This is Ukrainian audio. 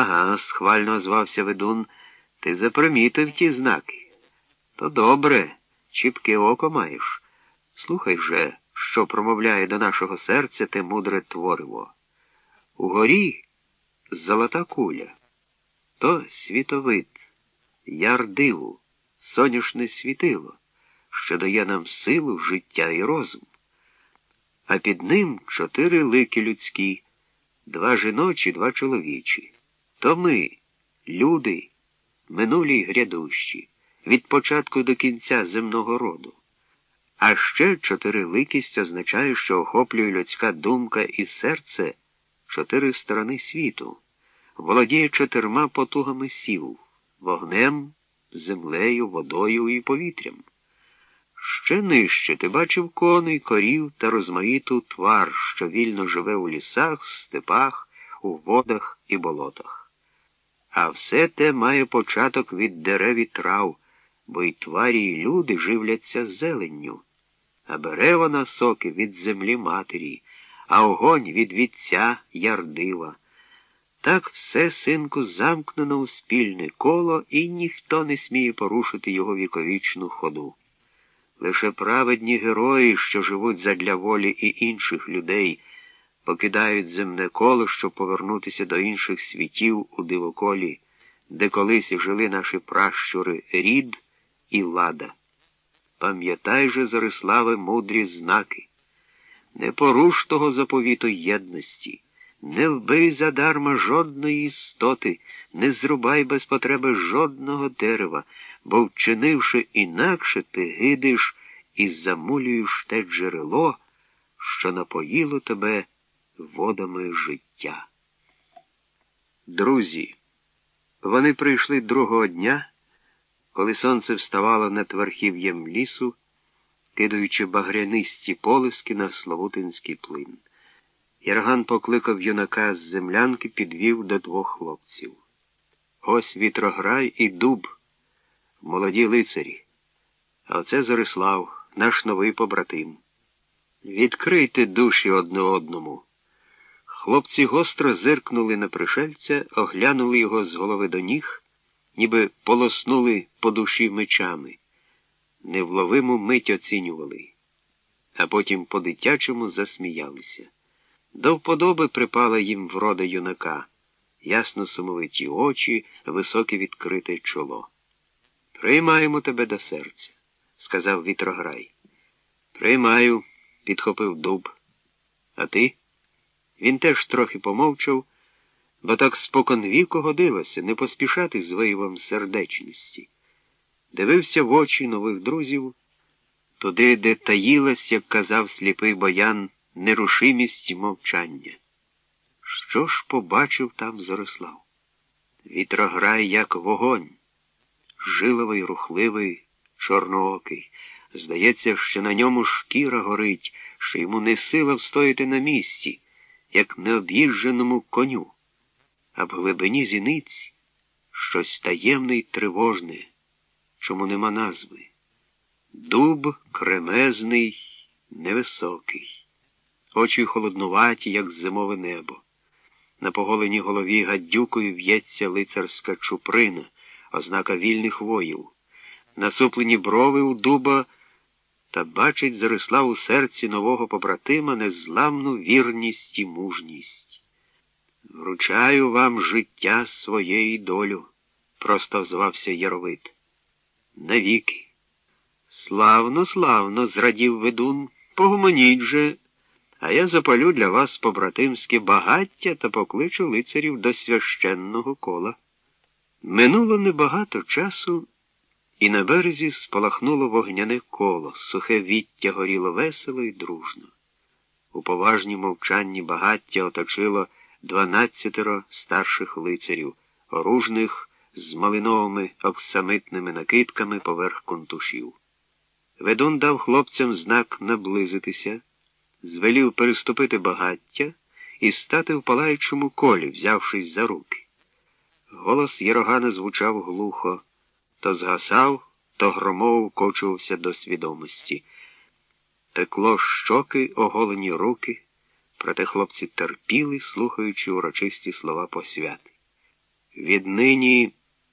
Ага, схвально звався ведун. Ти запримітив ті знаки. То добре, чіпке око маєш. Слухай же, що промовляє до нашого серця те мудре твориво. Угорі золота куля, то світовид, яр диву, соняшне світило, що дає нам силу, життя і розум. А під ним чотири лики людські, два жіночі, два чоловічі. То ми, люди, минулі й грядущі, від початку до кінця земного роду. А ще чотириликість означає, що охоплює людська думка і серце чотири сторони світу, володіє чотирма потугами сіл вогнем, землею, водою і повітрям. Ще нижче ти бачив коней, корів та розмаїту твар, що вільно живе у лісах, степах, у водах і болотах. А все те має початок від дерев і трав, бо й тварі, і люди живляться зеленню, а бере вона соки від землі матері, а огонь від вітця ярдила. Так все, синку, замкнено у спільне коло, і ніхто не сміє порушити його віковічну ходу. Лише праведні герої, що живуть задля волі і інших людей, покидають земне коло, щоб повернутися до інших світів у дивоколі, де колись жили наші пращури рід і лада. Пам'ятай же, Зариславе, мудрі знаки, не поруш того заповіту єдності, не вбий задарма жодної істоти, не зрубай без потреби жодного дерева, бо, вчинивши інакше, ти гидиш і замулюєш те джерело, що напоїло тебе водами життя. Друзі, вони прийшли другого дня, коли сонце вставало над верхів'ям лісу, кидаючи багрянисті полиски на Славутинський плин. Ярган покликав юнака з землянки, підвів до двох хлопців. Ось вітрограй і дуб, молоді лицарі. А оце Зорислав, наш новий побратим. Відкрийте душі одне одному. Хлопці гостро зиркнули на пришельця, оглянули його з голови до ніг, ніби полоснули по душі мечами, невловиму мить оцінювали, а потім по-дитячому засміялися. До вподоби припала їм врода юнака, ясно сумовиті очі, високе відкрите чоло. Приймаємо тебе до серця, сказав вітрограй. Приймаю, підхопив дуб. А ти? Він теж трохи помовчав, бо так спокон віку годилося не поспішати з виявом сердечності. Дивився в очі нових друзів, туди, де таїлась, як казав сліпий боян, нерушимість мовчання. Що ж побачив там Зорислав? Вітрограй, як вогонь, жиловий, рухливий, чорноокий. Здається, що на ньому шкіра горить, що йому не сила встояти на місці, як необ'їждженому коню, а в глибині зіниць щось таємне й тривожне, чому нема назви. Дуб кремезний, невисокий, очі холоднуваті, як зимове небо. На поголеній голові гадюкою в'ється лицарська чуприна, ознака вільних воїв. Насуплені брови у дуба та бачить Зарислав у серці нового побратима незламну вірність і мужність. Вручаю вам життя своєї долю, просто звався Яровит. Навіки. Славно, славно, зрадів ведун, погомоніть же, а я запалю для вас побратимське багаття та покличу лицарів до священного кола. Минуло небагато часу. І на березі спалахнуло вогняне коло, сухе віття горіло весело і дружно. У поважній мовчанні багаття оточило дванадцятеро старших лицарів, оружних з малиновими оксамитними накидками поверх контушів. Ведун дав хлопцям знак наблизитися, звелів переступити багаття і стати в палаючому колі, взявшись за руки. Голос Єрогана звучав глухо то згасав, то громов кочувався до свідомості. Текло щоки, оголені руки, проте хлопці терпіли, слухаючи урочисті слова посвяти. Віднині